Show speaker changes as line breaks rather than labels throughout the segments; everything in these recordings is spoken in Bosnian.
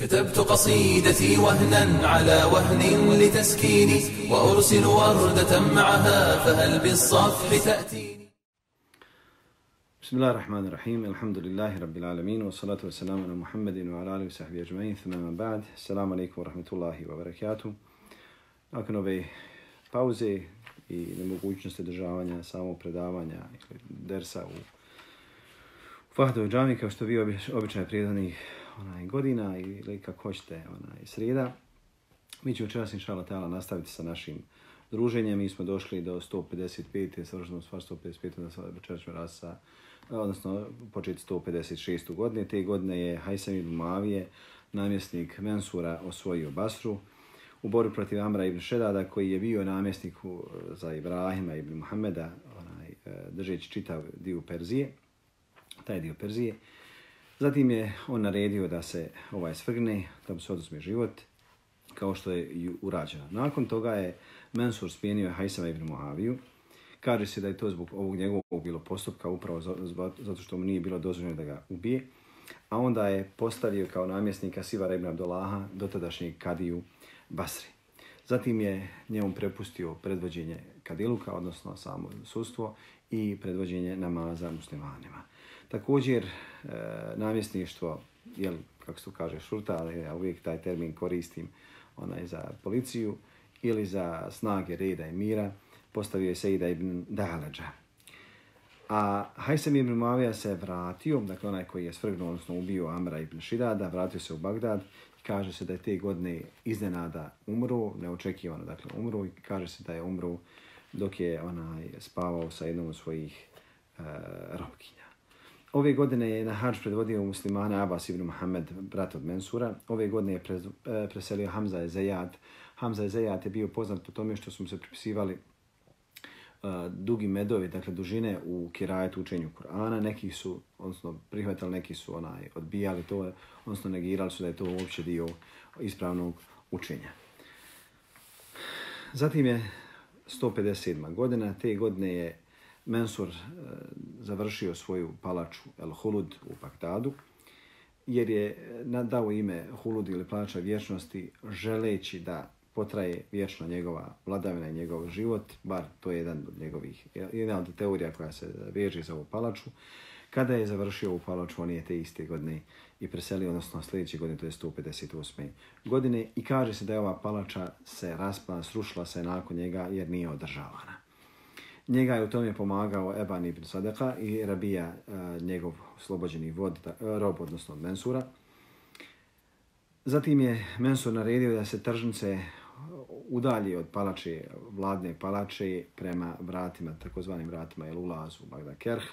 كتبت قصيدتي وهنا على وهن لتسكيني وأرسل وردة معها فهل بالصفح تأتيني؟
بسم الله الرحمن الرحيم الحمد لله رب العالمين والصلاة والسلام على محمد وعلى آله وصحبه أجمعين. ثم من بعد السلام عليكم ورحمة الله وبركاته. Nakon ove pauze i nemogućnosti državanja samog predavanja ili dersa u Fahdov džami, kao što vi običaj prijedanih onaj, godina ili kako hoćete onaj, sreda, mi ćemo čas, inšala tala nastaviti sa našim druženjem. Mi smo došli do 155. Svršeno stvar 155. da se večeras ćemo sa odnosno početi 156. godine. Te godine je Hajsam ibn Mavije, namjesnik Mensura, osvojio Basru u borbi protiv Amra ibn Šedada, koji je bio namjesnik za Ibrahima ibn Muhammeda, onaj, e, držeći čitav dio Perzije, taj dio Perzije. Zatim je on naredio da se ovaj svrgne, da mu se oduzme život, kao što je i urađeno. Nakon toga je Mensur spijenio Hajsama ibn Muaviju, Kaže se da je to zbog ovog njegovog bilo postupka upravo zato što mu nije bilo dozvoljeno da ga ubije. A onda je postavio kao namjesnika Sivara ibn Abdullaha dotadašnjeg kadiju Basri. Zatim je njemu prepustio predvođenje kadiluka, odnosno samo sustvo i predvođenje namaza muslimanima. Također, e, namjesništvo, jel, kako se to kaže, šurta, ali ja uvijek taj termin koristim onaj za policiju ili za snage reda i mira, postavio je Sejda ibn Dalađa. A Hajsem ibn Muavija se vratio, dakle onaj koji je svrgnuo, odnosno ubio Amra ibn Šidada, vratio se u Bagdad i kaže se da je te godine iznenada umro, neočekivano dakle umro i kaže se da je umro dok je onaj spavao sa jednom od svojih e, robkinja. Ove godine je na Hadž predvodio muslimana Abbas ibn Muhammed, brat od Mensura. Ove godine je e, preselio Hamza Ezejad. Hamza Ezejad je bio poznat po tome što su mu se pripisivali uh, dugi medovi, dakle dužine u kirajetu učenju Kur'ana. Neki su, odnosno prihvatali, neki su onaj odbijali to, odnosno negirali su da je to uopće dio ispravnog učenja. Zatim je 157. godina. Te godine je Mensur eh, završio svoju palaču El Hulud u Bagdadu, jer je eh, dao ime Hulud ili palača vječnosti želeći da potraje vječno njegova vladavina i njegov život, bar to je jedan od njegovih, jedna od teorija koja se veže za ovu palaču. Kada je završio ovu palaču, on je te iste godine i preselio, odnosno sljedeće godine, to je 158. godine, i kaže se da je ova palača se raspala, srušila se nakon njega jer nije održavana. Njega je u tome pomagao Eban ibn Sadeka i Rabija, e, njegov slobođeni vod, e, rob, odnosno Mensura. Zatim je Mensur naredio da se tržnice udalji od palače, vladne palače prema vratima, takozvanim vratima ili ulazu Bagda Kerh.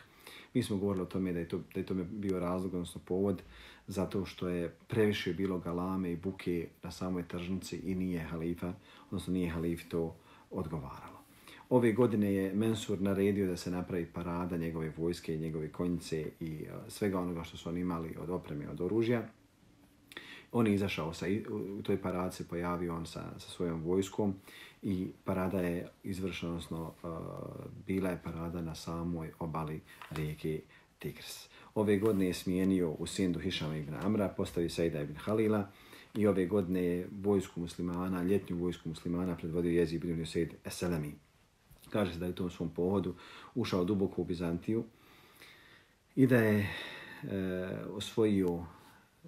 Mi smo govorili o tome da je to, da je to bio razlog, odnosno povod, zato što je previše bilo galame i buke na samoj tržnici i nije halifa, odnosno nije halif to odgovaralo. Ove godine je Mensur naredio da se napravi parada njegove vojske i njegove konjice i e, svega onoga što su oni imali od opreme, od oružja. On je izašao sa, u toj paradi se pojavio on sa, sa svojom vojskom i parada je izvršena, odnosno uh, bila je parada na samoj obali rijeke Tigris. Ove godine je smijenio u Sindu Hišama ibn Amra, postavio Sejda ibn Halila i ove godine je vojsku muslimana, ljetnju vojsku muslimana predvodio Jezib ibn Sejd Eselemi. Kaže se da je u tom svom pohodu ušao duboko u Bizantiju i da je e, osvojio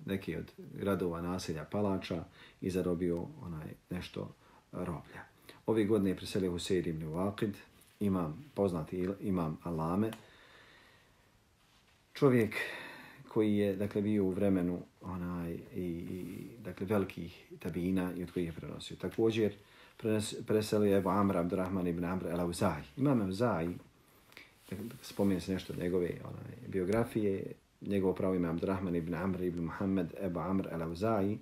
neki od gradova naselja Palača i zarobio onaj nešto roblja. Ove godine je preselio Huseir ibn Waqid, imam poznati imam Alame, čovjek koji je dakle bio u vremenu onaj i, i dakle velikih tabina i od kojih je prenosio. Također preselio je Amr Abdurrahman ibn Amr el-Auzai. Imam Auzai, spominje se nešto od njegove onaj, biografije, njegovo pravo ime Abdurrahman ibn Amr ibn Muhammed Ebu Amr el-Auzai,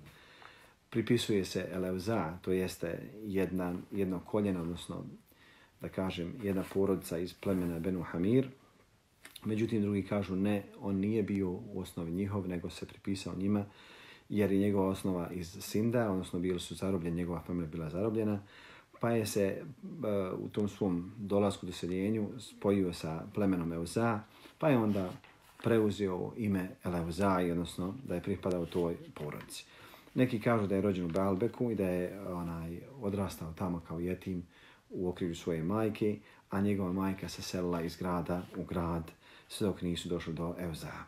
pripisuje se el-Auza, to jeste jedna, jedno koljeno, odnosno da kažem, jedna porodica iz plemena Benu Hamir. Međutim, drugi kažu ne, on nije bio u osnovi njihov, nego se pripisao njima, jer je njegova osnova iz Sinda, odnosno bili su zarobljeni, njegova familija bila zarobljena, pa je se uh, u tom svom dolasku do seljenju spojio sa plemenom Euza, pa je onda preuzeo ime Eleuzai, odnosno da je pripadao toj porodici. Neki kažu da je rođen u Baalbeku i da je onaj odrastao tamo kao jetim u okrilju svoje majke, a njegova majka se selila iz grada u grad sve dok nisu došli do Euzaa.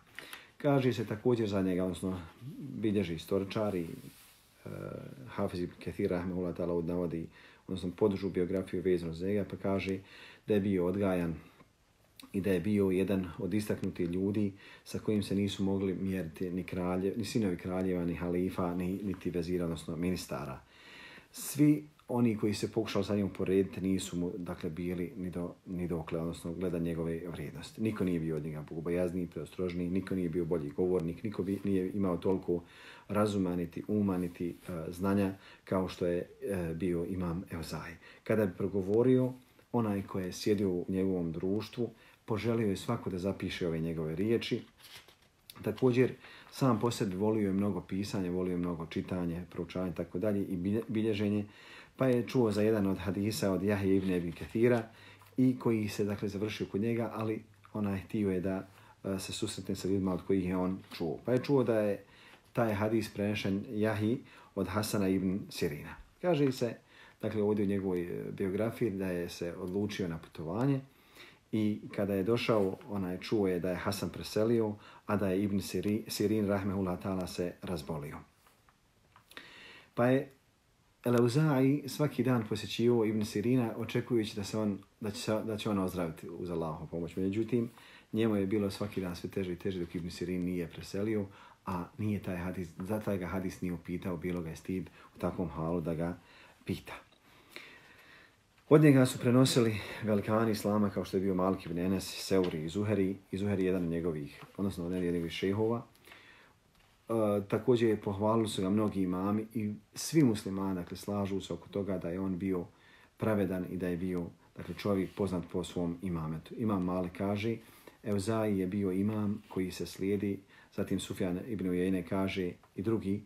Kaže se također za njega, odnosno bilježi istoričari, uh, e, Hafiz ibn Kathir Rahmehullah ta'ala navodi, odnosno podržu biografiju vezano za njega, pa kaže da je bio odgajan i da je bio jedan od istaknutih ljudi sa kojim se nisu mogli mjeriti ni, kralje, ni sinovi kraljeva, ni halifa, ni, niti vezira, odnosno ministara. Svi oni koji se pokušali sa njim porediti nisu mu dakle, bili ni, do, ni dokle, odnosno gleda njegove vrijednosti. Niko nije bio od njega bogobojazniji, preostrožniji, niko nije bio bolji govornik, niko bi, nije imao toliko razuma, niti uma, niti uh, znanja kao što je uh, bio imam Evzaj. Kada bi progovorio, onaj koji je sjedio u njegovom društvu, poželio je svako da zapiše ove njegove riječi. Također, sam po sebi volio je mnogo pisanje, volio je mnogo čitanje, proučavanje, i tako dalje i bilježenje, pa je čuo za jedan od hadisa od Jahije ibn Ebi Kathira i koji se dakle završio kod njega, ali ona je htio je da e, se susretne sa ljudima od kojih je on čuo. Pa je čuo da je taj hadis prenešen Jahi od Hasana ibn Sirina. Kaže se, dakle ovdje u njegovoj e, biografiji, da je se odlučio na putovanje i kada je došao, ona je čuo je da je Hasan preselio, a da je Ibn Sirin, Sirin rahmehullah ta'ala, se razbolio. Pa je Eleuzai svaki dan posjećivo Ibn Sirina očekujući da, se on, da, će, da će on ozdraviti uz Allahom pomoć. Međutim, njemu je bilo svaki dan sve teže i teže dok Ibn Sirin nije preselio, a nije taj hadis, za taj ga hadis nije upitao, bilo ga je stid u takvom halu da ga pita. Od njega su prenosili velikani islama kao što je bio Malik ibn Enes, Seuri i Zuheri. I Zuheri je jedan od njegovih, odnosno od njegovih šehova. E, također je pohvalili su ga mnogi imami i svi muslimani dakle, slažu se oko toga da je on bio pravedan i da je bio dakle, čovjek poznat po svom imametu. Imam Malik kaže, Evzai je bio imam koji se slijedi, zatim Sufjan ibn Ujene kaže i drugi,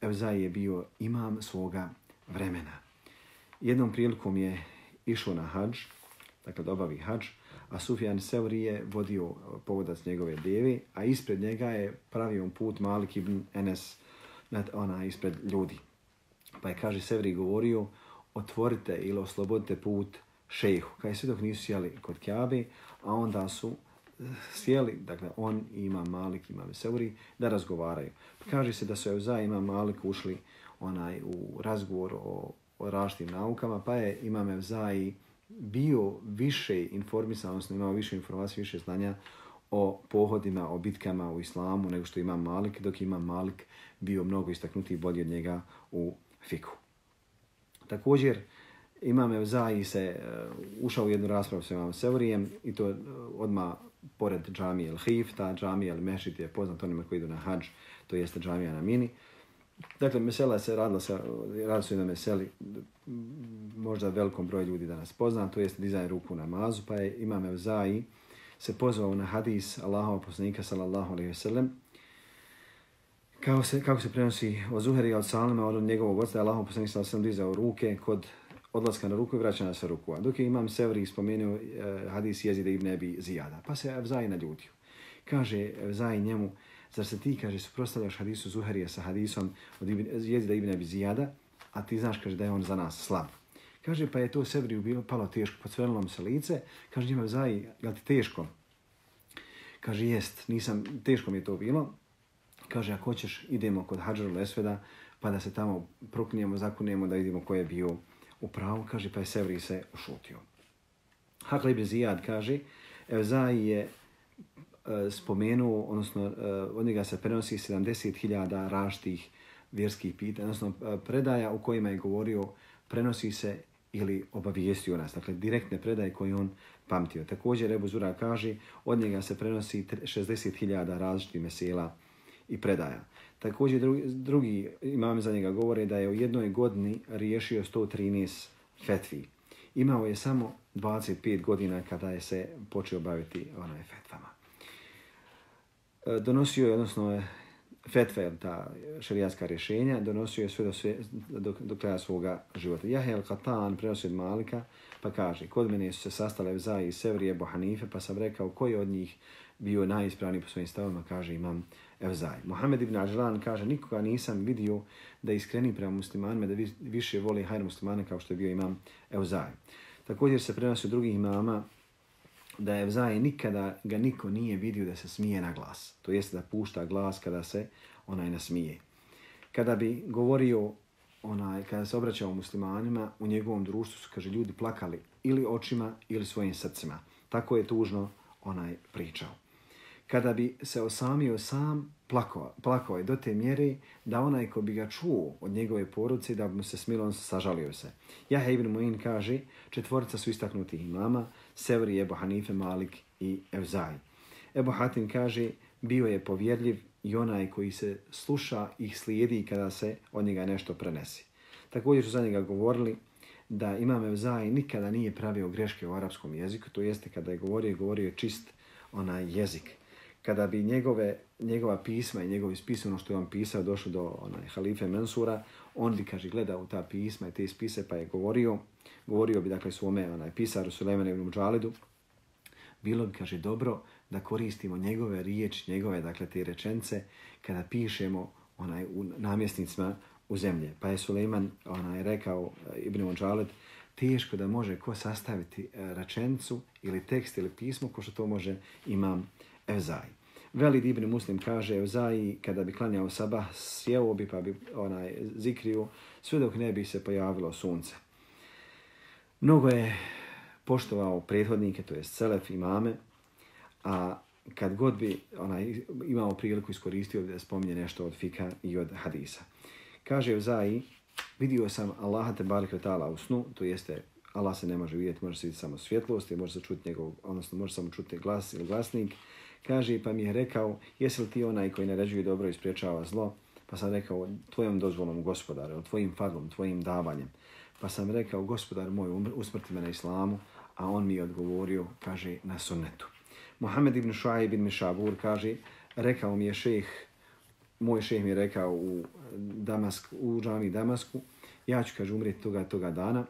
Evzai je bio imam svoga vremena. Jednom prilikom je išao na hađ, dakle da obavi hađ, a Sufjan Seuri je vodio eh, povodac njegove devi, a ispred njega je pravio put Malik ibn Enes, ona ispred ljudi. Pa je, kaže, Sevri govorio, otvorite ili oslobodite put šejhu. Kaj sve dok nisu sjeli kod Kjabe, a onda su eh, sjeli, dakle on ima Malik, ima Seuri, da razgovaraju. Pa kaže se da su Evza ima Malik ušli onaj u razgovor o o različitim naukama, pa je Imam Evzai bio više informisan, odnosno imao više informacije, više znanja o pohodima, o bitkama u islamu nego što ima Malik, dok ima Malik bio mnogo istaknutiji bolji od njega u fiku. Također, Imam Evzai se uh, ušao u jednu raspravu sa Imam Sevrijem i to uh, pored džamije El Hif, ta džamija El Mešit je poznat onima koji idu na hađ, to jeste džamija na Mini. Dakle, mesela se radila se, radila se na meseli, možda velikom broju ljudi da nas to jest dizajn ruku na mazu, pa je Imam Evzai se pozvao na hadis Allahova poslanika sallallahu alaihi ve sellem, Kao se, kako se prenosi od Zuheri od Salama, od njegovog oca, Allahov poslanik sallallahu alaihi ve sellem dizao ruke kod odlaska na ruku i vraćanja sa ruku. A dok je Imam Sevri spomenuo eh, hadis jezide ibn Ebi Zijada, pa se Evzai naljutio. Kaže Evzai njemu, Zar se ti, kaže, suprostavljaš hadisu Zuharija sa hadisom od jezida Ibn Abi Zijada, a ti znaš, kaže, da je on za nas slab. Kaže, pa je to Sebriju bilo palo teško, pocvrnilo mu se lice. Kaže, njima, zaj, je ti teško? Kaže, jest, nisam, teško mi je to bilo. Kaže, ako hoćeš, idemo kod Hadžaru Lesveda, pa da se tamo proknijemo, zakunijemo, da vidimo ko je bio u pravu. Kaže, pa je Sebri se ušutio. Hakle Ibn Zijad kaže, Evzai je Eh, spomenuo, odnosno eh, od njega se prenosi 70.000 raštih vjerskih pitanja, odnosno eh, predaja u kojima je govorio, prenosi se ili obavijestio nas, dakle direktne predaje koje on pamtio. Također Ebu Zura kaže, od njega se prenosi 60.000 različitih mesela i predaja. Također drugi, drugi imam za njega govore da je u jednoj godini riješio 113 fetvi. Imao je samo 25 godina kada je se počeo baviti onaj fetvama. E, donosio je, odnosno e, fetve, ta šarijaska rješenja, donosio je sve do, sve, do, do kraja svoga života. Jahel Katan prenosi od Malika, pa kaže, kod mene su se sastale Evza i Sevri Ebu Hanife, pa sam rekao koji od njih bio najispravniji po svojim stavima, kaže imam Evzaj. Mohamed ibn Ažlan kaže, nikoga nisam vidio da iskreni prema muslimanima, da više voli hajr muslimane kao što je bio imam Evzaj. Također se prenosi od drugih imama da je vzaje nikada ga niko nije vidio da se smije na glas. To jest da pušta glas kada se onaj nasmije. Kada bi govorio onaj, kada se obraćao muslimanima, u njegovom društvu su, kaže, ljudi plakali ili očima ili svojim srcima. Tako je tužno onaj pričao. Kada bi se osamio sam, plakao, plakao je do te mjere da onaj ko bi ga čuo od njegove poruce, da bi mu se smilo, on se sažalio se. Jahe ibn Mu'in kaže, četvorica su istaknutih imama, Sevri, Ebu Hanife, Malik i Evzaj. Ebu Hatim kaže, bio je povjerljiv i onaj koji se sluša i slijedi kada se od njega nešto prenesi. Također su za njega govorili da Imam Evzaj nikada nije pravio greške u arapskom jeziku, to jeste kada je govorio, govorio je čist onaj jezik. Kada bi njegove, njegova pisma i njegovi spis, ono što je on pisao, došlo do onaj halife Mensura, on bi, kaže, gledao ta pisma i te spise pa je govorio, govorio bi, dakle, svome onaj, pisaru Sulemane ibn Džalidu, bilo bi, kaže, dobro da koristimo njegove riječi, njegove, dakle, te rečence, kada pišemo onaj, u namjesnicima u zemlje. Pa je Suleiman onaj, rekao eh, Ibn Džalid, teško da može ko sastaviti eh, rečencu ili tekst ili pismo ko što to može imam Evzaj. Velid Ibn Muslim kaže Evzaj kada bi klanjao sabah sjeo bi pa bi onaj zikrio sve dok ne bi se pojavilo sunce. Mnogo je poštovao prethodnike, to je Selef imame, a kad god bi onaj, imao priliku iskoristio da spominje nešto od fika i od hadisa. Kaže Uzai, vidio sam Allaha te barik ta'ala u snu, to jeste Allah se ne može vidjeti, može se vidjeti samo svjetlost, može se čuti njegov, odnosno može samo čuti glas ili glasnik. Kaže, pa mi je rekao, jesi li ti onaj koji naređuje dobro i spriječava zlo? Pa sam rekao, tvojom dozvolom gospodaru, tvojim fadlom, tvojim davanjem. Pa sam rekao, gospodar moj, usmrti me na islamu, a on mi je odgovorio, kaže, na sunnetu. Mohamed ibn Shuaib ibn Mishabur kaže, rekao mi je šejh, moj šejh mi je rekao u, Damask, u džami Damasku, ja ću, kaže, umrijeti toga, toga dana.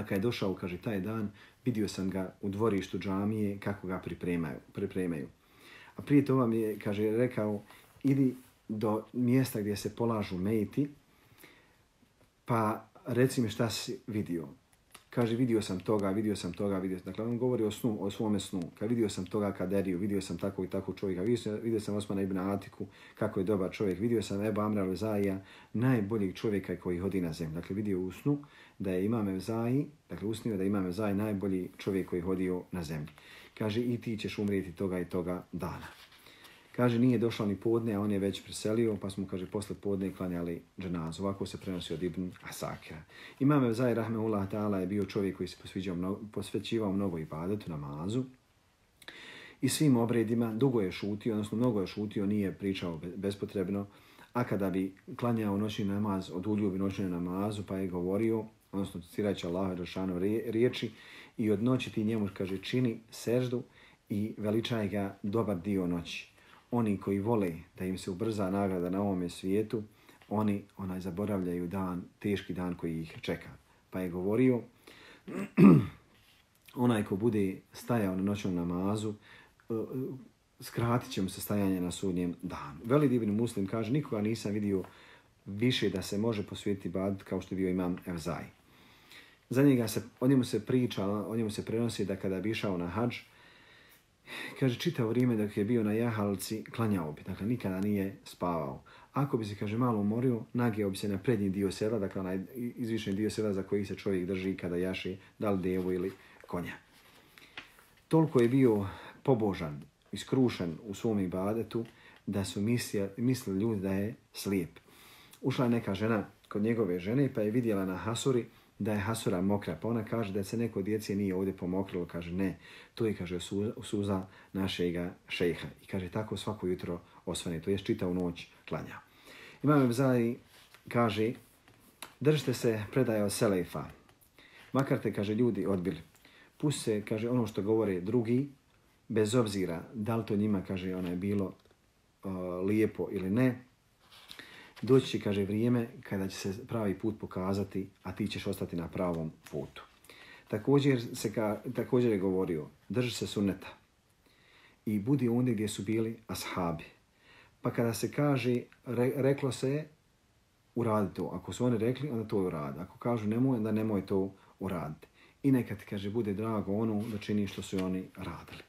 A kad je došao, kaže, taj dan, vidio sam ga u dvorištu džamije kako ga pripremaju. pripremaju. A prije toga mi je, kaže, rekao, idi do mjesta gdje se polažu mejti, pa reci mi šta si vidio kaže vidio sam toga, vidio sam toga, vidio sam. Dakle, on govori o snu, o svome snu. Kad vidio sam toga kaderiju, vidio sam tako i tako čovjeka, vidio sam, vidio sam Osmana ibn Atiku, kako je dobar čovjek, vidio sam Eba Amra Vezaija, najboljeg čovjeka koji hodi na zemlju. Dakle, vidio u snu da je Imam Evzaji, dakle, usnio da je Imam Evzaji najbolji čovjek koji hodio na zemlji. Kaže, i ti ćeš umrijeti toga i toga dana. Kaže, nije došao ni podne, a on je već preselio, pa smo, kaže, posle podne klanjali dženazu. Ovako se prenosi od Ibn Asakira. Imam Evzaj Rahmeullah Ta'ala je bio čovjek koji se mnogo, posvećivao mnogo ibadetu, namazu i svim obredima. Dugo je šutio, odnosno mnogo je šutio, nije pričao bespotrebno. A kada bi klanjao noćni namaz, oduljio bi noćni namazu, pa je govorio, odnosno citirajući Allah Rošanov riječi, i od noći ti njemu, kaže, čini seždu i veličaj ga dobar dio noći oni koji vole da im se ubrza nagrada na ovome svijetu, oni onaj zaboravljaju dan, teški dan koji ih čeka. Pa je govorio, onaj ko bude stajao na noćnom namazu, e, skratit će mu se stajanje na sudnjem danu. Veli divni muslim kaže, nikoga nisam vidio više da se može posvijetiti bad kao što je bio imam Evzaj. Za njega se, o njemu se priča, o njemu se prenosi da kada bi išao na hađ, kaže, čitao vrijeme dok je bio na jahalci, klanjao bi, dakle, nikada nije spavao. Ako bi se, kaže, malo umorio, nagijao bi se na prednji dio sela, dakle, onaj izvišen dio sela za koji se čovjek drži kada jaši, da li devu ili konja. Toliko je bio pobožan, iskrušen u svom ibadetu, da su mislili, mislili ljudi da je slijep. Ušla je neka žena kod njegove žene, pa je vidjela na Hasuri, da je Hasura mokra. Pa ona kaže da se neko djece nije ovdje pomokrilo. Kaže ne, to je kaže suza našega šejha. I kaže tako svako jutro osvane. To je čita u noć klanja. Imam Ebzali kaže držite se predaja od Selefa. Makar te, kaže, ljudi odbili. Pusti se, kaže, ono što govore drugi, bez obzira da li to njima, kaže, ona je bilo uh, lijepo ili ne, doći će, kaže, vrijeme kada će se pravi put pokazati, a ti ćeš ostati na pravom putu. Također, se ka, također je govorio, drži se sunneta i budi ondje gdje su bili ashabi. Pa kada se kaže, re, reklo se je, uradi to. Ako su oni rekli, onda to uradi. Ako kažu nemoj, onda nemoj to uraditi. I neka ti, kaže, bude drago ono da čini što su oni radili.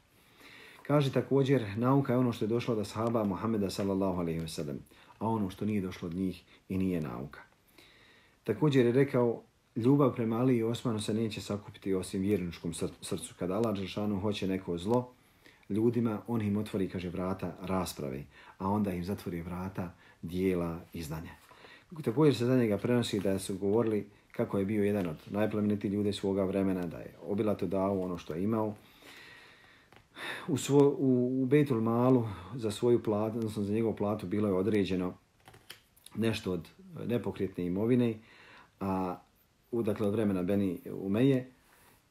Kaže također, nauka je ono što je došlo od sahaba Muhammeda sallallahu alaihi wa sallam, a ono što nije došlo od njih i nije nauka. Također je rekao, ljubav prema Ali i Osmanu se neće sakupiti osim vjerničkom srcu. Kada Allah Đelšanu hoće neko zlo ljudima, on im otvori, kaže, vrata rasprave, a onda im zatvori vrata dijela i znanja. Također se za njega prenosi da su govorili kako je bio jedan od najplemenitijih ljudi svoga vremena, da je obilato dao ono što je imao. U, svo, u, u Betul Malu za svoju platu, odnosno za njegovu platu, bilo je određeno nešto od e, nepokretne imovine, a u, dakle, od vremena Beni Umeje,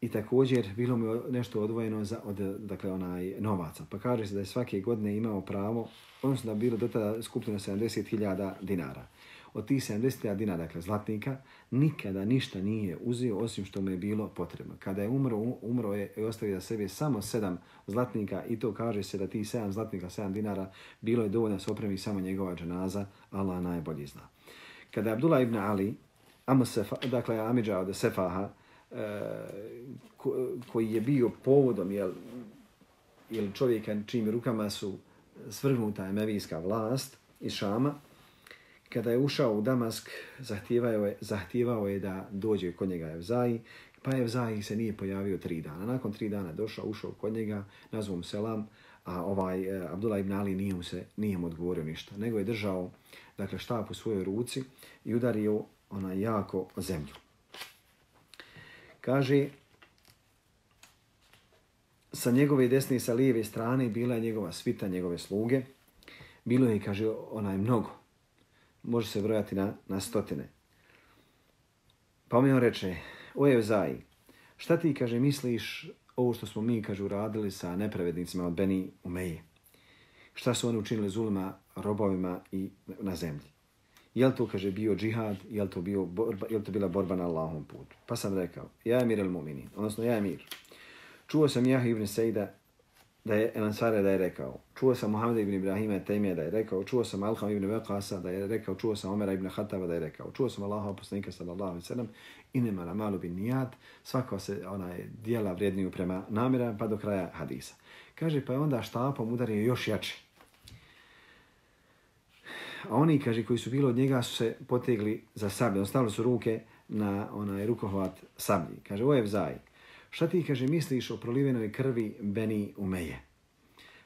i također bilo mu nešto odvojeno za, od dakle, onaj novaca. Pa kaže se da je svake godine imao pravo, odnosno da bilo do tada skupljeno 70.000 dinara od tih 70 dinara, dakle zlatnika, nikada ništa nije uzio osim što mu je bilo potrebno. Kada je umro, umro je i ostavio za sebe samo sedam zlatnika i to kaže se da ti sedam zlatnika, sedam dinara, bilo je dovoljno da se opremi samo njegova dženaza, Allah najbolji zna. Kada je Abdullah ibn Ali, Amosefa, dakle Amidža od Sefaha, e, ko, koji je bio povodom jel, jel čovjeka čim rukama su svrgnuta emevijska vlast iz Šama, kada je ušao u Damask, zahtijevao je, zahtijevao je da dođe kod njega Evzaji, pa Evzaji se nije pojavio tri dana. Nakon tri dana došao, ušao kod njega, nazvao mu selam, a ovaj e, Abdullah ibn Ali nije mu, se, nije mu odgovorio ništa, nego je držao dakle, štap u svojoj ruci i udario ona jako zemlju. Kaže, sa njegove desne i sa lijeve strane bila je njegova svita, njegove sluge. Bilo je, kaže, onaj mnogo može se brojati na, na stotine. Pa mi on reče, o Evzaj, šta ti, kaže, misliš ovo što smo mi, kaže, uradili sa nepravednicima od Beni Umeje? Šta su oni učinili zulima robovima i na zemlji? Je li to, kaže, bio džihad, je li to, bio borba, je li to bila borba na Allahom putu? Pa sam rekao, ja je mir el mumini, odnosno ja je mir. Čuo sam Jahu ibn Sejda da je Elansare da je rekao. Čuo sam Muhammed ibn Ibrahima Temije da je rekao. Čuo sam Alham ibn Veqasa da je rekao. Čuo sam Omera ibn Hatava da je rekao. Čuo sam Allaha poslanika sallallahu alaihi sallam. Inema na malu bin nijat. Svako se onaj dijela vrijedniju prema namjera pa do kraja hadisa. Kaže pa je onda štapom udario još jače. A oni, kaže, koji su bili od njega su se potegli za sablje. Ostavili su ruke na onaj rukohvat sablji. Kaže, o je vzaj. Šta ti, kaže, misliš o prolivenoj krvi Beni Umeje?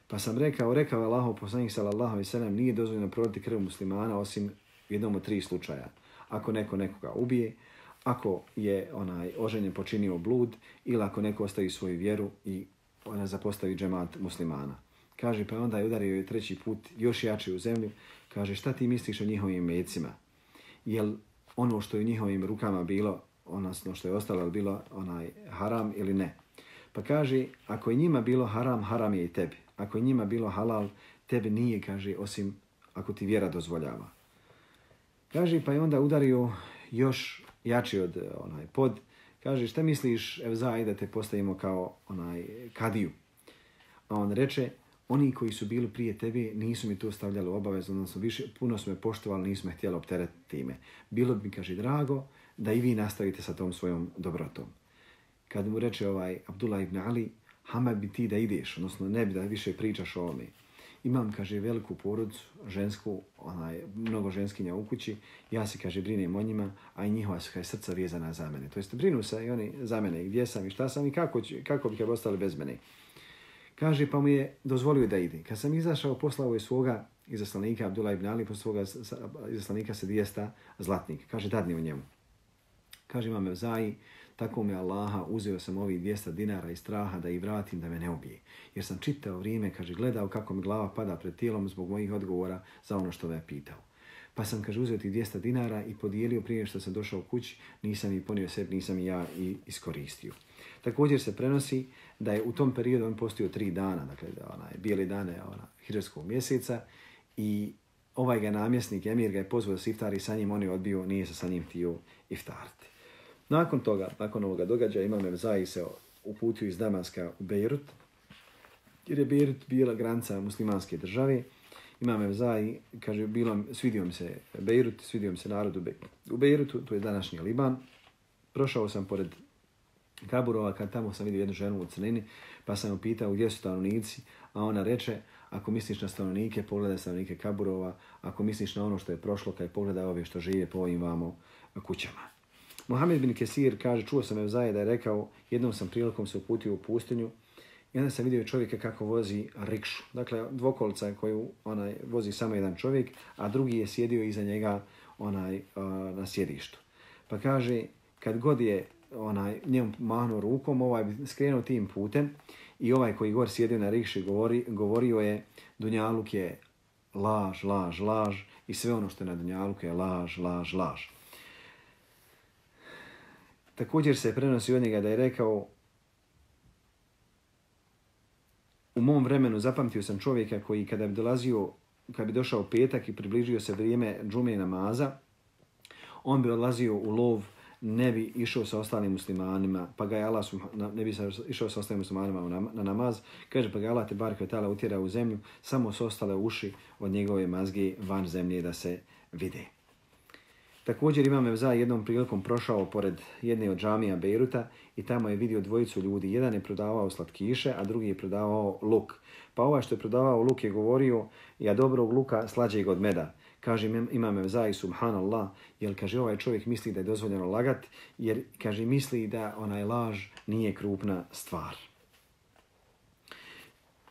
Pa sam rekao, rekao je Allahov poslanik sallallahu alejhi ve sellem nije dozvoljeno proliti krv muslimana osim jednom od tri slučaja. Ako neko nekoga ubije, ako je onaj oženjen počinio blud ili ako neko ostavi svoju vjeru i ona zapostavi džemat muslimana. Kaže, pa onda je udario je treći put još jači u zemlju. Kaže, šta ti misliš o njihovim mecima? Jel ono što je u njihovim rukama bilo odnosno što je ostalo bilo onaj haram ili ne. Pa kaže, ako je njima bilo haram, haram je i tebi. Ako je njima bilo halal, tebi nije, kaže, osim ako ti vjera dozvoljava. Kaže, pa je onda udario još jači od eh, onaj pod. Kaže, šta misliš, Evzaj, da te postavimo kao onaj kadiju? A on reče, oni koji su bili prije tebe nisu mi to stavljali obavezno, odnosno više, puno su me poštovali, nisu me htjeli opteretiti time. Bilo bi mi, kaže, drago, da i vi nastavite sa tom svojom dobrotom. Kad mu reče ovaj Abdullah ibn Ali, hama bi ti da ideš, odnosno ne bi da više pričaš o ovome. Imam, kaže, veliku porodicu, žensku, onaj, mnogo ženskinja u kući, ja se, kaže, brinem o njima, a i njihova su, kaže, srca vezana za mene. To jest, brinu se i oni za mene, gdje sam i šta sam i kako, kako bi, kaže, ostali bez mene. Kaže, pa mu je dozvolio da ide. Kad sam izašao, poslao je svoga izaslanika, Abdullah ibn Ali, posle svoga izaslanika se dijesta zlatnik. Kaže, dadni u njemu. Kaže imam Evzaji, tako me Allaha, uzeo sam ovih 200 dinara i straha da ih vratim da me ne ubije. Jer sam čitao vrijeme, kaže, gledao kako mi glava pada pred tijelom zbog mojih odgovora za ono što me je pitao. Pa sam, kaže, uzeo tih 200 dinara i podijelio prije što sam došao u kući, nisam i ponio sebi, nisam i ja i iskoristio. Također se prenosi da je u tom periodu on postio tri dana, dakle, onaj, bijeli dane ona, hiđarskog mjeseca i ovaj ga namjesnik, Emir, ga je pozvao da se iftari sa njim, on je odbio, nije se sa njim htio iftariti. Nakon toga, nakon ovoga događaja, imam Evzai se uputio iz Damaska u Bejrut, jer je Bejrut bila granca muslimanske države. Imam Evzai, kaže, bilo, svidio mi se Bejrut, svidio mi se narod u, Be u Bejrutu, to je današnji Liban. Prošao sam pored Kaburova, kad tamo sam vidio jednu ženu u crnini, pa sam ju pitao gdje su stanovnici, a ona reče, ako misliš na stanovnike, pogledaj stanovnike Kaburova, ako misliš na ono što je prošlo, kaj pogledaj ove što žive po ovim vamo kućama. Mohamed bin Kesir kaže, čuo sam Evzaje da je rekao, jednom sam prilikom se uputio u pustinju, I onda sam vidio čovjeka kako vozi rikšu. Dakle, dvokolca koju onaj vozi samo jedan čovjek, a drugi je sjedio iza njega onaj uh, na sjedištu. Pa kaže, kad god je onaj njemu mahnuo rukom, ovaj bi skrenuo tim putem i ovaj koji gor sjedio na rikši govori, govorio je Dunjaluk je laž, laž, laž i sve ono što je na Dunjaluku je laž, laž, laž. Također se prenosi od njega da je rekao u mom vremenu zapamtio sam čovjeka koji kada bi dolazio, kada bi došao petak i približio se vrijeme džume namaza, on bi odlazio u lov, ne bi išao sa ostalim muslimanima, pa ga je Allah, ne bi išao sa ostalim muslimanima na namaz, kaže pa ga Allah te bar kvetala utjera u zemlju, samo su ostale uši od njegove mazge van zemlje da se vide. Također imam Evza jednom prilikom prošao pored jedne od džamija Beiruta i tamo je vidio dvojicu ljudi. Jedan je prodavao slatkiše, a drugi je prodavao luk. Pa ovaj što je prodavao luk je govorio, ja dobrog luka slađeg od meda. Kaže imam Evza i subhanallah, jer kaže ovaj čovjek misli da je dozvoljeno lagat, jer kaže misli da onaj laž nije krupna stvar.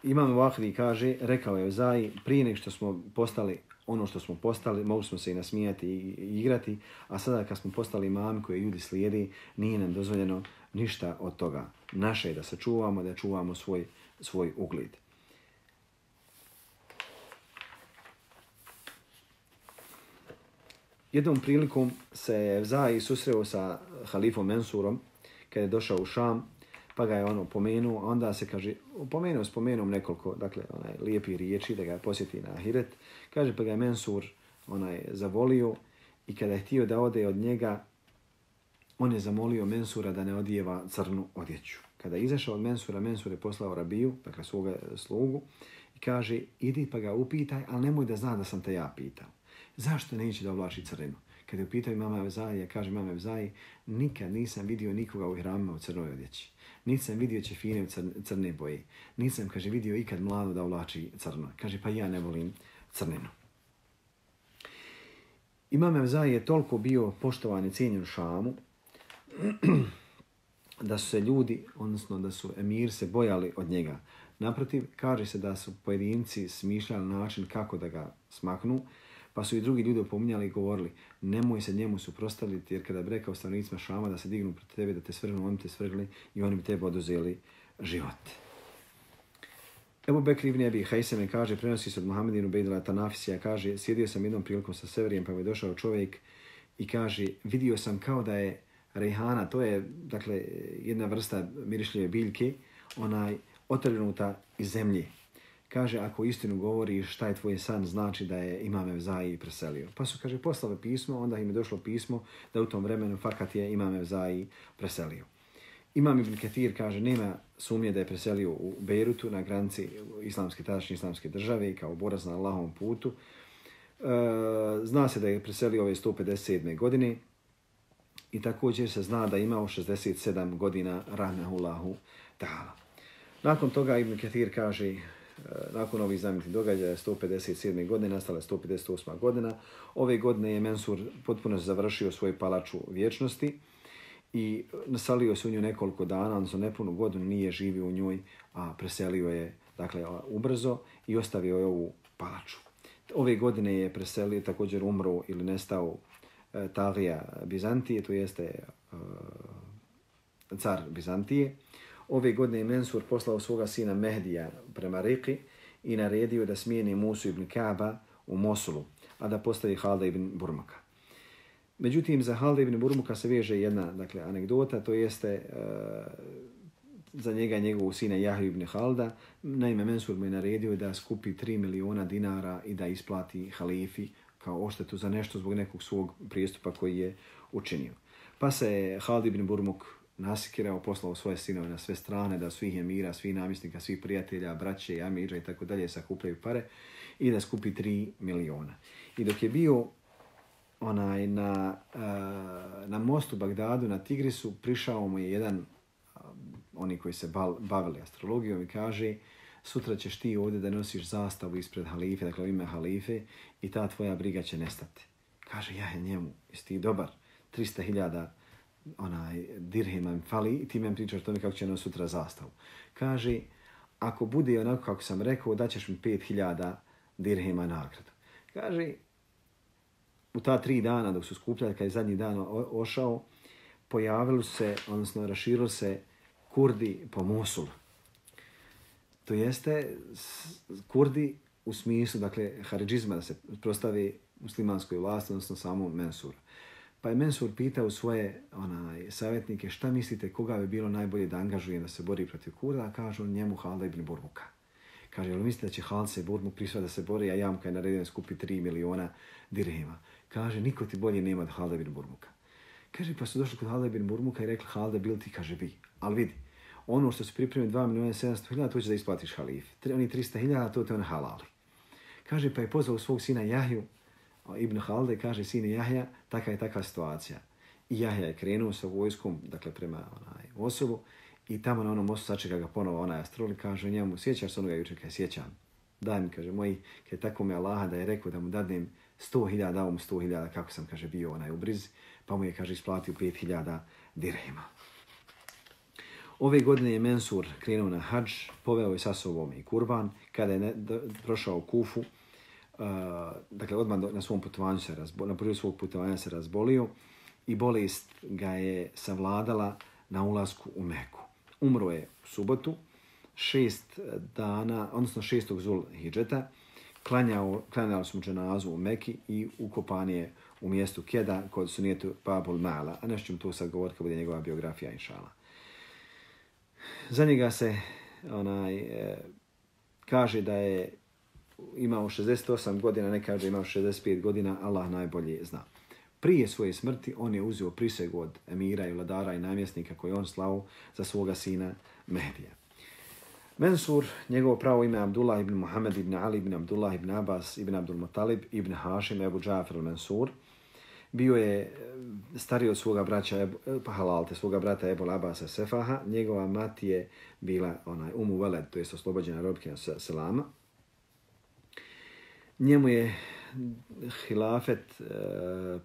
Imam Vahri kaže, rekao je Evzai, prije nek što smo postali ono što smo postali, mogli smo se i nasmijati i igrati, a sada kad smo postali mami koje ljudi slijedi, nije nam dozvoljeno ništa od toga. Naše je da se čuvamo, da čuvamo svoj, svoj ugled. Jednom prilikom se Zai susreo sa halifom Mensurom, kada je došao u Šam, pa ga je ono pomenuo, onda se kaže, pomenuo spomenuo nekoliko, dakle, onaj, lijepi riječi da ga posjeti na Ahiret, kaže, pa ga je Mensur onaj, zavolio i kada je htio da ode od njega, on je zamolio Mensura da ne odijeva crnu odjeću. Kada je izašao od Mensura, Mensur je poslao Rabiju, dakle svoga slugu, i kaže, idi pa ga upitaj, ali nemoj da zna da sam te ja pitao. Zašto neće da oblači crnu? Kada je upitao mama Evzaje, kaže mama Evzaje, nikad nisam vidio nikoga u hramima u crnoj odjeći nisam vidio čefine u crne boje. Nisam, kaže, vidio ikad mlado da ulači crno. Kaže, pa ja ne volim crnenu. Imam Evzaj je toliko bio poštovan i cijenjen u Šamu, da su se ljudi, odnosno da su emir se bojali od njega. Naprotiv, kaže se da su pojedinci smišljali način kako da ga smaknu, Pa su i drugi ljudi opominjali i govorili, nemoj se njemu suprostaviti, jer kada bi rekao stanovnicima Šama da se dignu protiv tebe, da te svrgnu, oni te svrgli i oni bi tebe oduzeli život. Ebu Bekri ibn Ebi Hajseme kaže, prenosi se od Muhammedinu Bejdala Tanafisija, kaže, sjedio sam jednom prilikom sa Severijem, pa mi je došao čovjek i kaže, vidio sam kao da je rejhana, to je, dakle, jedna vrsta mirišljive biljke, onaj, otrgnuta iz zemlje kaže, ako istinu govori šta je tvoj san, znači da je imam Evzaji preselio. Pa su, kaže, poslale pismo, onda im je došlo pismo da u tom vremenu fakat je imam Evzaji preselio. Imam Ibn Ketir kaže, nema sumnje da je preselio u Beirutu na granici islamske, tadašnje islamske države kao borac na Allahovom putu. E, zna se da je preselio ove 157. godine i također se zna da je imao 67 godina rahmehullahu ta'ala. Nakon toga Ibn Ketir kaže, Eh, nakon ovih znamenitih događaja 157. godine, nastala 158. godina. Ove godine je Mensur potpuno završio svoju palaču vječnosti i nasalio se u nju nekoliko dana, odnosno nepunu godinu nije živio u njoj, a preselio je dakle, ubrzo i ostavio je ovu palaču. Ove godine je preselio, također umro ili nestao e, Bizantije, to jeste e, car Bizantije. Ove godine je Mensur poslao svoga sina Mehdija prema Riki i naredio da smijeni Musu ibn Kaaba u Mosulu, a da postavi Halda ibn Burmaka. Međutim, za Halda ibn Burmaka se veže jedna dakle, anegdota, to jeste e, za njega njegovog sina Jahju ibn Halda. Naime, Mensur mu je naredio da skupi 3 miliona dinara i da isplati halifi kao oštetu za nešto zbog nekog svog prijestupa koji je učinio. Pa se Halid ibn Burmuk nasikirao, poslao svoje sinove na sve strane, da svih emira, svih namjesnika, svih prijatelja, braće, amira i tako dalje sakupljaju pare. i da skupi 3 miliona. I dok je bio onaj na, eh, na mostu Bagdadu, na Tigrisu, prišao mu je jedan, eh, oni koji se bavili astrologijom i kaže, sutra ćeš ti ovdje da nosiš zastavu ispred halife, dakle ime halife, i ta tvoja briga će nestati. Kaže, ja je njemu, jesi ti dobar, 300.000 onaj dirhema mi fali i ti meni pričaš o tome kako će ono sutra zastavu. Kaže, ako bude onako kako sam rekao, daćeš mi 5000 dirhima nagradu. Kaže, u ta tri dana dok su skupljali, kad je zadnji dan ošao, pojavilo se, odnosno raširilo se kurdi po Mosulu. To jeste kurdi u smislu, dakle, haridžizma, da se prostavi muslimanskoj vlasti, odnosno samo Mensura. Pa je Mensur pitao svoje onaj, savjetnike šta mislite koga bi bilo najbolje da angažuje da se bori protiv Kurda, a kaže on njemu Halda ibn Burmuka. Kaže, jel mislite da će Halda se Burmuk prisva da se bori, a Jamka je naredio skupi 3 miliona direma. Kaže, niko ti bolje nema od Halda ibn Burmuka. Kaže, pa su došli kod Halda ibn Burmuka i rekli, Halda bil ti, kaže, bi. Ali vidi, ono što se pripremi 2 miliona 700 hiljada, to će da isplatiš halif. Oni 300 hiljada, to te on halali. Kaže, pa je pozvao svog sina Jahju, Ibn Halde kaže sine Jahja, taka je takva situacija. I Jahja je krenuo sa vojskom, dakle prema onaj osobu, i tamo na onom mostu sačeka ga ponovo onaj astrolog, kaže njemu, sjećaš se onoga jučer, kaj sjećam. Daj mi, kaže, moji, kaj tako me Allaha da je rekao da mu dadnem 100.000, dao mu 100.000, kako sam, kaže, bio onaj u brizi, pa mu je, kaže, isplatio 5.000 dirhima. Ove godine je Mensur krenuo na hađ, poveo je sa sobom i kurban, kada je ne, do, prošao Kufu, uh, dakle, odmah na svom putovanju se razbolio, na prvi svog putovanja se razbolio i bolest ga je savladala na ulasku u Meku. Umro je u subotu, šest dana, odnosno šestog zul hijđeta, klanjao, klanjao smo dženazu u Meki i ukopan je u mjestu Keda kod sunijetu Babul Mala, a nešto ćemo to sad govoriti kad bude njegova biografija, inšala. Za njega se onaj, eh, kaže da je imao 68 godina, ne kaže imao 65 godina, Allah najbolje zna. Prije svoje smrti on je uzeo prisegu od emira i vladara i namjesnika koji on slao za svoga sina Mehdija. Mensur, njegovo pravo ime Abdullah ibn Muhammed ibn Ali ibn Abdullah ibn Abbas ibn Abdul Muttalib ibn Hashim Ebu Džafir Mensur, bio je eh, stariji od svoga braća, Ebu, eh, pa halalte, svoga brata Ebu Abasa Sefaha. Njegova mati je bila onaj Umu Veled, to jest oslobođena robkina Selama njemu je hilafet, e,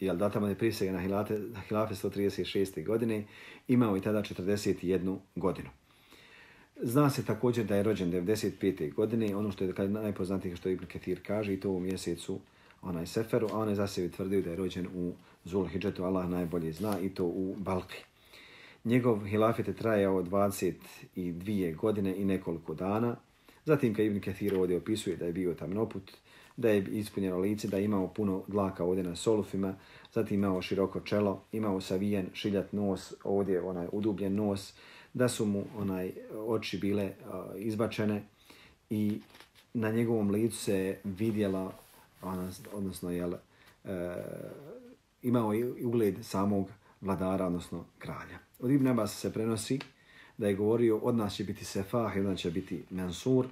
jel datama je prisega na hilafet, hilafet 136. godine, imao i tada 41 godinu. Zna se također da je rođen 95. godine, ono što je najpoznatije što Ibn Ketir kaže, i to u mjesecu onaj Seferu, a onaj za sebi tvrdio da je rođen u Zulhidžetu, Allah najbolje zna, i to u Balki. Njegov hilafet je trajao 22 godine i nekoliko dana, Zatim kad Ibn Kathir ovdje opisuje da je bio tamnoput, da je ispunjeno lice, da je imao puno dlaka ovdje na solufima, zatim imao široko čelo, imao savijen šiljat nos, ovdje onaj udubljen nos, da su mu onaj oči bile uh, izbačene i na njegovom licu se vidjela, odnosno jel, uh, imao ugled samog vladara, odnosno kralja. Od Ibn Abbas se prenosi da je govorio od nas će biti Sefah, jedan će biti Mansur.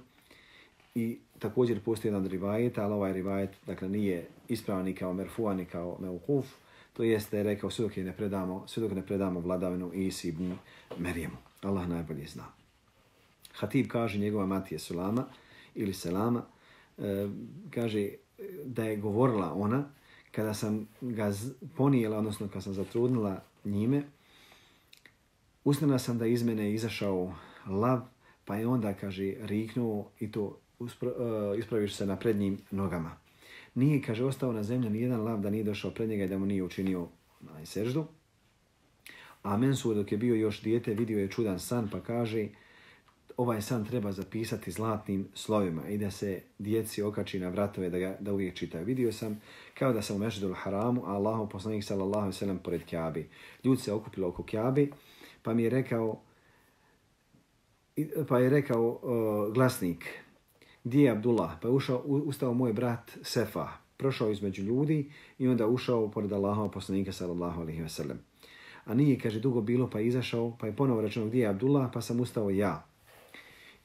I također postoji jedan rivajet, ali ovaj rivajet dakle, nije ispravan ni kao Merfua, ni kao Meukuf. To jeste je rekao sve dok ne predamo, sve dok ne predamo vladavinu Isi ibn Merijemu. Allah najbolje zna. Hatib kaže njegova mati je Sulama ili Selama, e, kaže da je govorila ona kada sam ga ponijela, odnosno kada sam zatrudnila njime, Usnila sam da iz mene izašao lav, pa je onda, kaže, riknuo i to uspra, uh, ispraviš se na prednjim nogama. Nije, kaže, ostao na zemlji nijedan lav da nije došao pred njega i da mu nije učinio na seždu. A Mensur, dok je bio još dijete, vidio je čudan san, pa kaže, ovaj san treba zapisati zlatnim slovima i da se djeci okači na vratove da, ga, da uvijek čitaju. Vidio sam kao da sam u Mešidul Haramu, a Allahom poslanik sallallahu sallam pored Kjabi. Ljudi se okupilo oko Kjabi, pa mi je rekao pa je rekao uh, glasnik gdje je Abdullah? Pa je ušao, ustao moj brat Sefa prošao između ljudi i onda ušao pored Allahova poslanika sallallahu alaihi wasallam. A nije kaže dugo bilo pa je izašao pa je ponovo rečeno gdje je Abdullah? Pa sam ustao ja.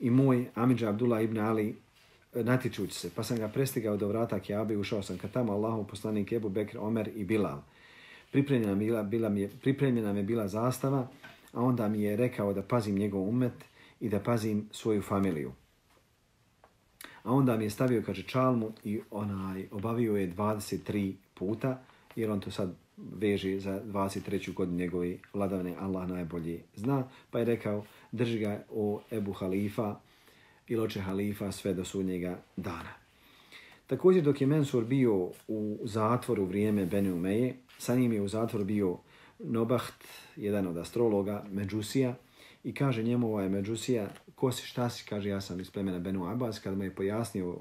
I moj Amidža Abdullah ibn Ali e, natičući se, pa sam ga prestigao do vrata Kjabe i ušao sam ka tamo Allahov poslanik Ebu Bekr, Omer i Bilal. Pripremljena, bila, bila mi je, pripremljena mi je bila zastava, a onda mi je rekao da pazim njegov umet i da pazim svoju familiju. A onda mi je stavio, kaže, čalmu i onaj obavio je 23 puta, jer on to sad veže za 23. godinu njegove vladavne, Allah najbolje zna, pa je rekao, drži ga o Ebu Halifa, iloče halifa sve do sudnjega dana. Također dok je Mensur bio u zatvoru vrijeme Bene Umeje, sa njim je u zatvoru bio Nobaht, jedan od astrologa, Međusija, i kaže njemu ovaj Međusija, ko si, šta si, kaže ja sam iz plemena Benu Abbas, kad mu je pojasnio,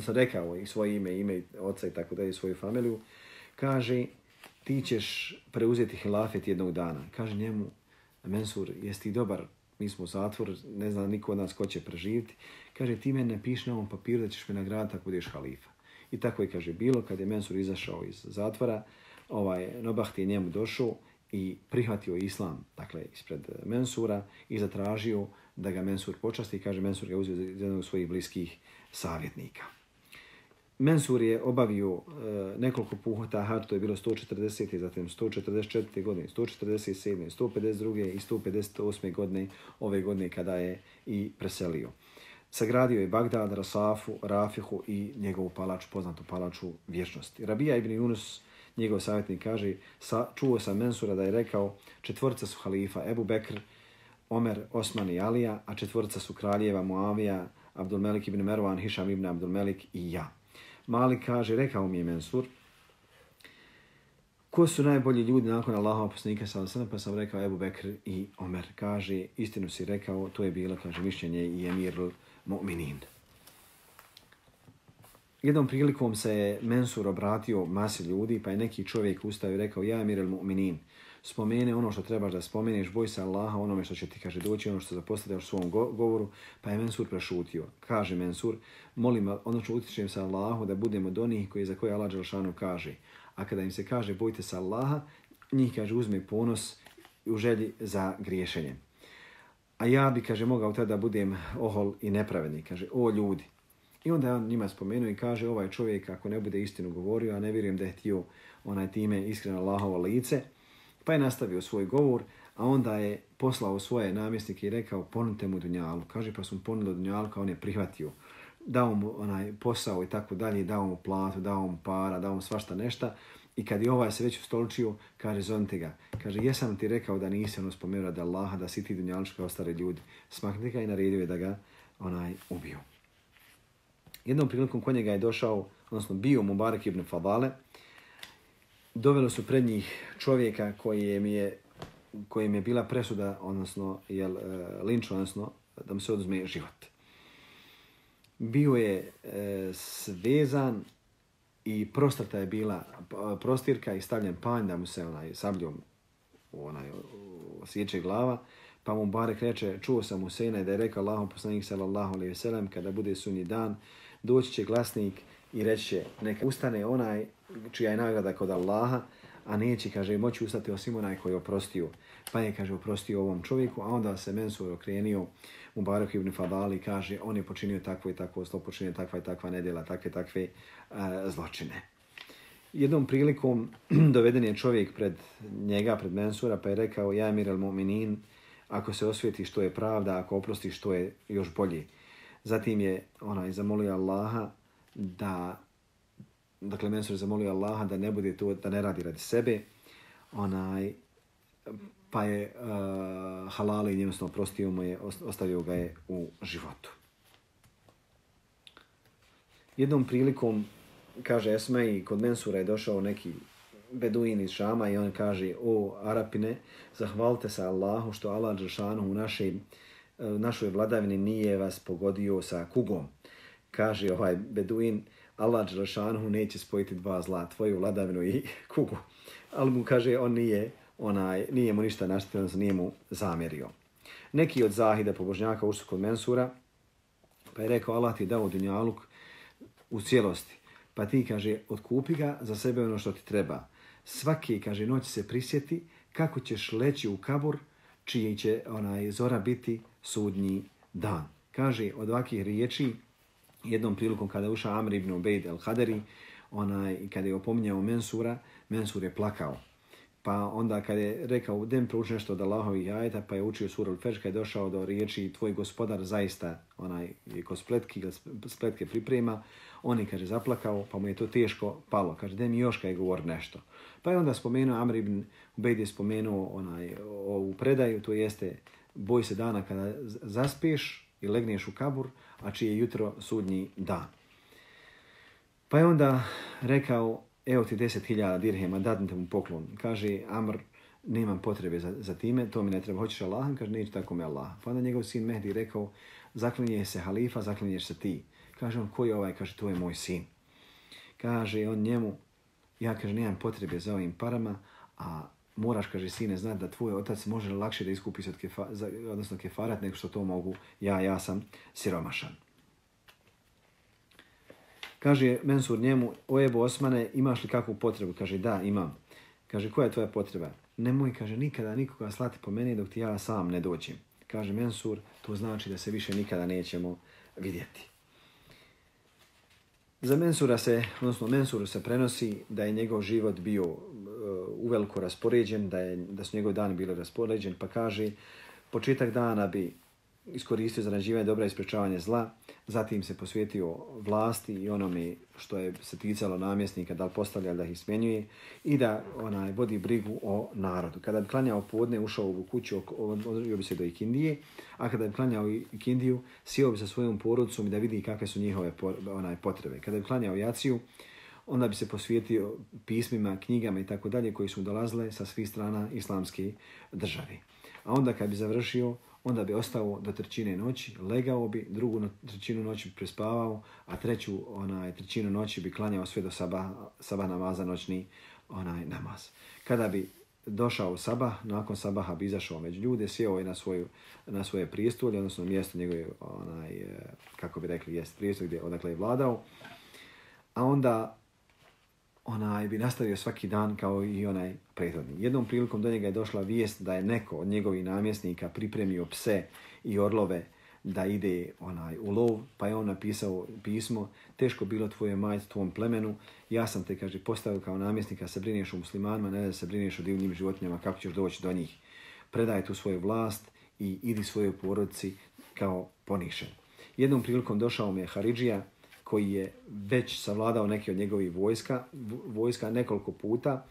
sam rekao i svoje ime, ime oca i tako dalje, svoju familiju, kaže, ti ćeš preuzeti hilafet jednog dana. Kaže njemu, Mensur, jesi ti dobar mi smo u zatvor, ne zna niko od nas ko će preživiti. Kaže, ti mene napiši na ovom papiru da ćeš me nagraditi ako budeš halifa. I tako je, kaže, bilo kad je Mensur izašao iz zatvora, ovaj, Nobaht je njemu došao i prihvatio islam, dakle, ispred Mensura i zatražio da ga Mensur počasti i kaže, Mensur ga uzio za jednog svojih bliskih savjetnika. Mensur je obavio e, nekoliko puhota hađ, to je bilo 140. zatim 144. godine, 147. 152. i 158. godine ove godine kada je i preselio. Sagradio je Bagdad, Rasafu, Rafihu i njegovu palaču, poznatu palaču vječnosti. Rabija ibn Yunus, njegov savjetnik, kaže, sa, čuo sam Mensura da je rekao četvorca su halifa Ebu Bekr, Omer, Osman i Alija, a četvorca su kraljeva Muavija, Abdul Melik ibn Mervan, Hišam ibn Abdul Melik i ja. Mali kaže, rekao mi je Mensur, ko su najbolji ljudi nakon Allahova poslanika sallallahu pa sam rekao Ebu Bekr i Omer. Kaže, istinu si rekao, to je bilo, kaže, mišljenje i emir mu'minin. Jednom prilikom se je Mensur obratio masi ljudi, pa je neki čovjek ustao i rekao, ja emir mu'minin, spomene ono što trebaš da spomeneš, boj se Allaha, onome što će ti kaže doći, ono što zapostavljaš u svom govoru, pa je Mensur prešutio. Kaže Mensur, molim, odnosno utičem se Allahu da budemo do njih koji za koje Allah Đelšanu kaže. A kada im se kaže bojte se Allaha, njih kaže uzme ponos u želji za griješenje. A ja bi, kaže, mogao tada budem ohol i nepravednik. Kaže, o ljudi. I onda on njima spomenuo i kaže, ovaj čovjek ako ne bude istinu govorio, a ne vjerujem da je htio onaj time iskreno Allahovo lice, Pa je nastavio svoj govor, a onda je poslao svoje namjesnike i rekao ponudite mu Dunjalu. Kaže pa su mu ponudili Dunjalu kao on je prihvatio. Dao mu onaj posao i tako dalje, dao mu platu, dao mu para, dao mu svašta nešta. I kad je ovaj se već ustoličio, kaže zovite ga. Kaže jesam ti rekao da nisi ono spomenuo da Allaha, da si ti Dunjaluš kao ljudi. Smaknite ga i naredio je da ga onaj ubio. Jednom prilikom kod njega je došao, odnosno bio Mubarak ibn Fadale, dovelo su pred njih čovjeka koji mi je kojim je bila presuda, odnosno jel, e, linč, odnosno da mu se oduzme život. Bio je e, svezan i prostrata je bila prostirka i stavljen panj da mu se onaj sabljom onaj, sjeće glava, pa mu Barek reče, čuo sam u da je rekao Allahom poslanik sallallahu alaihi veselem, kada bude sunji dan, doći će glasnik i reće, neka ustane onaj čija je nagrada kod Allaha, a neće, kaže, moći ustati osim onaj koji je oprostio. Pa je, kaže, oprostio ovom čovjeku, a onda se Mensur okrenio u Baruch ibn Fadali kaže, on je počinio takvo i takvo zlo, počinio takva i takva nedjela, takve takve uh, zločine. Jednom prilikom doveden je čovjek pred njega, pred Mensura, pa je rekao, ja emir al mu'minin, ako se osvijeti što je pravda, ako oprosti što je još bolje. Zatim je onaj zamolio Allaha da dakle Mensur zamolio Allaha da ne bude to da ne radi radi sebe onaj pa je eh, uh, halali njemu smo mu je ostavio ga je u životu. Jednom prilikom kaže Esma i kod Mensura je došao neki beduin iz Šama i on kaže o Arapine zahvalite se Allahu što Allah Đeršanu u našoj, E, našoj vladavini nije vas pogodio sa kugom kaže ovaj beduin Allah Đelešanu neće spojiti dva zla, tvoju vladavinu i kugu. Ali mu kaže, on nije, onaj, nije mu ništa naštetio, nije mu zamjerio. Neki od zahida pobožnjaka ušli kod Mensura, pa je rekao, Allah ti je dao dunjaluk u cijelosti. Pa ti, kaže, otkupi ga za sebe ono što ti treba. Svaki, kaže, noć se prisjeti kako ćeš leći u kabur, čiji će onaj zora biti sudnji dan. Kaže, od ovakvih riječi, jednom prilikom kada je ušao Amr ibn Ubejd el-Hadari, onaj, kada je opominjao Mensura, Mensur je plakao. Pa onda kada je rekao, dem prouči nešto od Allahovi ajeta, pa je učio suru al-Fajr, kada je došao do riječi, tvoj gospodar zaista onaj, je ko spletki, spletke priprema, on je, kaže, zaplakao, pa mu je to teško palo. Kaže, dem još kada je govor nešto. Pa je onda spomenuo, Amr ibn Ubejd je spomenuo onaj, ovu predaju, to jeste boj se dana kada zaspiješ i legneš u kabur, a čije je jutro sudnji dan. Pa je onda rekao, evo ti deset hiljada dirhema, dadnite mu poklon. Kaže, Amr, nemam potrebe za, za time, to mi ne treba, hoćeš Allahom? Kaže, neću tako me Allah. Pa onda njegov sin Mehdi rekao, zaklinje se halifa, zaklinješ se ti. Kaže on, ko je ovaj? Kaže, to je moj sin. Kaže on njemu, ja kaže, nemam potrebe za ovim parama, a moraš, kaže, sine, znati da tvoj otac može lakše da iskupi se od kefa, odnosno kefarat nego što to mogu ja, ja sam siromašan. Kaže Mensur njemu, o Ebu Osmane, imaš li kakvu potrebu? Kaže, da, imam. Kaže, koja je tvoja potreba? Nemoj, kaže, nikada nikoga slati po meni dok ti ja sam ne dođem. Kaže Mensur, to znači da se više nikada nećemo vidjeti. Za Mensura se, odnosno Mensuru se prenosi da je njegov život bio uveliko raspoređen, da, je, da su njegove dan bili raspoređen, pa kaže, početak dana bi iskoristio za nađivanje dobra i sprečavanje zla, zatim se posvetio vlasti i onome što je se ticalo namjesnika, da li postavlja da ih smjenjuje i da onaj vodi brigu o narodu. Kada bi klanjao podne, ušao u kuću, održio bi se do Ikindije, a kada bi klanjao Ikindiju, sjeo bi sa svojom porodicom i da vidi kakve su njihove onaj potrebe. Kada bi klanjao Jaciju, onda bi se posvijetio pismima, knjigama i tako dalje koji su dolazile sa svih strana islamske države. A onda kad bi završio, onda bi ostao do trećine noći, legao bi, drugu trećinu noći bi prespavao, a treću onaj, trećinu noći bi klanjao sve do sabah, sabah namaza, noćni onaj namaz. Kada bi došao sabah, nakon sabaha bi izašao među ljude, sjeo je na, svoju, na svoje prijestolje, odnosno mjesto njegove, onaj, eh, kako bi rekli, jest prijestolje gdje odakle je vladao, a onda onaj bi nastavio svaki dan kao i onaj prethodni. Jednom prilikom do njega je došla vijest da je neko od njegovih namjesnika pripremio pse i orlove da ide onaj u lov, pa je on napisao pismo, teško bilo tvoje majt tvom plemenu, ja sam te, kaže, postavio kao namjesnika, se brineš o muslimanima, ne da se brineš o divnim životinjama, kako ćeš doći do njih. Predaj tu svoju vlast i idi svojoj porodici kao ponišen. Jednom prilikom došao mi je Haridžija, koji je već savladao neke od njegovih vojska, vojska nekoliko puta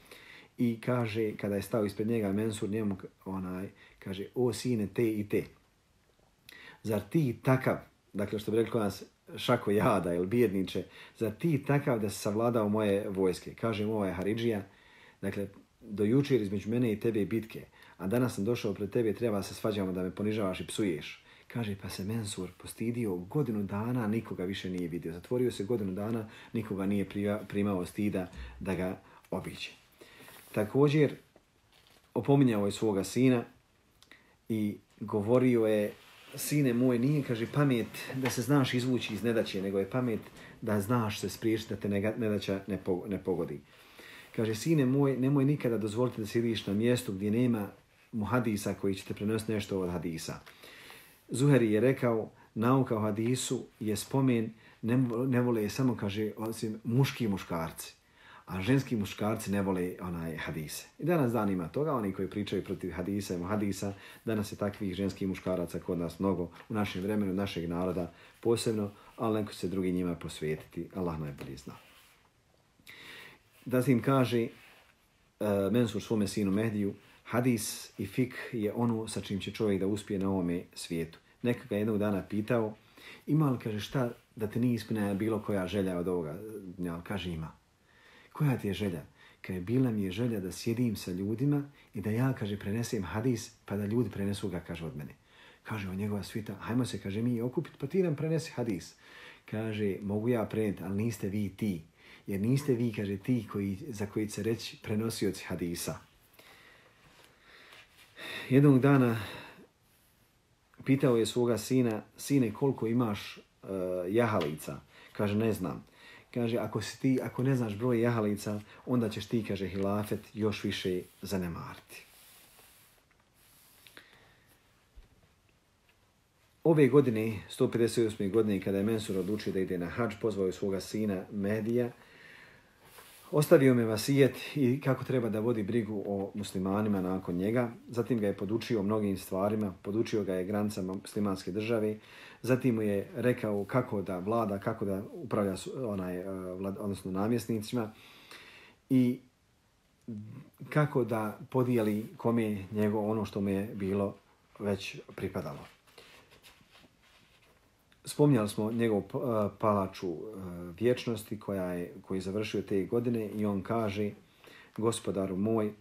i kaže, kada je stao ispred njega Mensur, njemu onaj, kaže, o sine, te i te. Zar ti takav, dakle što bi rekli nas šako jada ili bjedniče, zar ti takav da si savladao moje vojske? Kaže mu ovaj Haridžija, dakle, do jučer između mene i tebe bitke, a danas sam došao pred tebe, treba se svađamo da me ponižavaš i psuješ. Kaže, pa se Mensur postidio godinu dana, nikoga više nije vidio. Zatvorio se godinu dana, nikoga nije primao stida da ga obiđe. Također, opominjao je svoga sina i govorio je, sine moj, nije, kaže, pamet da se znaš izvući iz nedaće, nego je pamet da znaš se spriješiti da te nedaća ne pogodi. Kaže, sine moj, nemoj nikada dozvoliti da sediš na mjestu gdje nema muhadisa koji će te prenositi nešto od hadisa. Zuheri je rekao, nauka o hadisu je spomen, ne, ne vole je samo, kaže, osim muški muškarci, a ženski muškarci ne vole onaj hadise. I danas dan ima toga, oni koji pričaju protiv hadisa i hadisa, danas je takvih ženskih muškaraca kod nas mnogo u našem vremenu, našeg naroda posebno, ali neko se drugi njima posvetiti, Allah najbolje zna. Da im kaže, uh, Mensur svome sinu Mehdiju, hadis i fik je ono sa čim će čovjek da uspije na ovome svijetu. Neka ga jednog dana pitao, ima li, kaže, šta da te nije ispunjena bilo koja želja od ovoga Ja, Kaže, ima. Koja ti je želja? Kaže, bila mi je želja da sjedim sa ljudima i da ja, kaže, prenesem hadis, pa da ljudi prenesu ga, kaže, od mene. Kaže, on njegova svita, hajmo se, kaže, mi okupit, pa ti nam prenesi hadis. Kaže, mogu ja preneti, ali niste vi ti. Jer niste vi, kaže, ti koji, za koji se reći prenosioci hadisa jednog dana pitao je svoga sina, sine, koliko imaš uh, jahalica? Kaže, ne znam. Kaže, ako, si ti, ako ne znaš broj jahalica, onda ćeš ti, kaže, hilafet još više zanemariti. ove godine, 158. godine, kada je Mensur odlučio da ide na hađ, pozvao je svoga sina Medija, Ostavio me vasijet i kako treba da vodi brigu o muslimanima nakon njega. Zatim ga je podučio mnogim stvarima, podučio ga je granicama muslimanske države. Zatim mu je rekao kako da vlada, kako da upravlja onaj, e, odnosno namjesnicima i kako da podijeli kome njego ono što mu je bilo već pripadalo. Spominjali smo njegov eh, palaču eh, vječnosti koja je, koji je završio te godine i on kaže, gospodaru moj,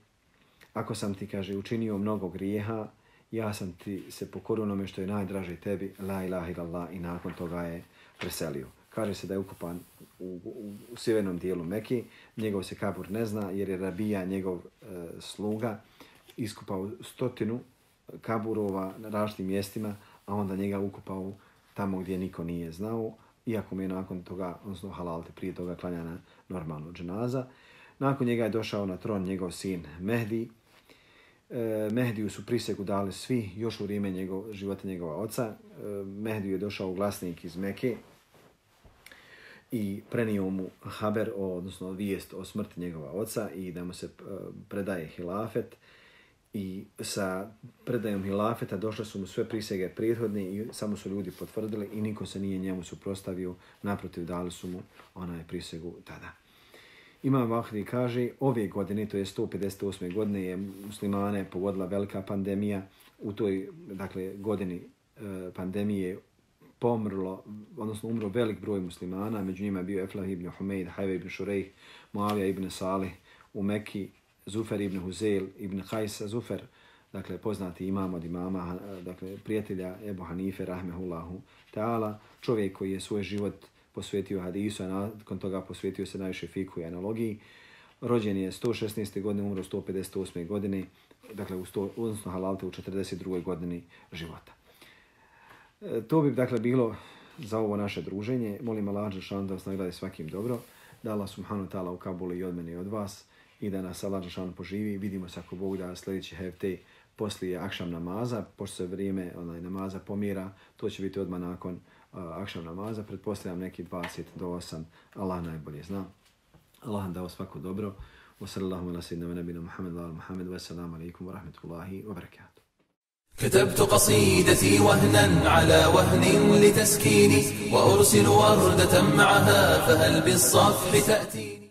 ako sam ti, kaže, učinio mnogo grijeha, ja sam ti se pokorio onome što je najdraže tebi, la ilaha illallah, i nakon toga je preselio. Kaže se da je ukupan u, u, u sjevernom dijelu Meki, njegov se kabur ne zna, jer je rabija njegov e, sluga iskupao stotinu kaburova na različitim mjestima, a onda njega ukupao tamo gdje niko nije znao, iako mi je nakon toga, odnosno halalte, prije toga klanjana normalno dženaza. Nakon njega je došao na tron njegov sin Mehdi. E, Mehdiju su prisegu dali svi, još u vrijeme njegov, života njegova oca. E, Mehdiju je došao glasnik iz Meke i prenio mu haber, o, odnosno vijest o smrti njegova oca i da mu se e, predaje hilafet i sa predajom hilafeta došle su mu sve prisege prethodne i samo su ljudi potvrdili i niko se nije njemu suprostavio, naprotiv dali su mu onaj prisegu tada. Imam Vahdi kaže, ove godine, to je 158. godine, je muslimane pogodila velika pandemija. U toj dakle, godini e, pandemije pomrlo, odnosno umro velik broj muslimana, među njima je bio Eflah ibn Humeid, Hajve ibn Šurejh, Muavija ibn Salih u Mekki, Zufer ibn Huzel ibn Hajsa Zufer, dakle poznati imam od imama, eh, dakle prijatelja Ebu Hanife, rahmehullahu ta'ala, čovjek koji je svoj život posvetio hadisu, a nakon toga posvetio se najviše fiku i analogiji. Rođen je 116. godine, umro 158. godine, dakle u 100, odnosno halalte u 42. godini života. E, to bi dakle bilo za ovo naše druženje. Molim Allah da vas nagrade svakim dobro. Da Allah subhanahu ta'ala u Kabulu i od mene i od vas i da nas Allah Žešan poživi. Vidimo se ako Bog da sljedeći HFT poslije akšam namaza, pošto se vrijeme onaj, namaza pomira, to će biti odmah nakon uh, akšam namaza, pretpostavljam neki 20 do 8, Allah najbolje zna. Allah dao svako dobro. Wa sallallahu ala sayyidina nabina Muhammad wa ala Muhammad wa salamu alaikum wa rahmatullahi wa barakatuh.
كتبت قصيدتي وهنا على وهن لتسكيني وأرسل وردة معها فهل بالصفح تأتيني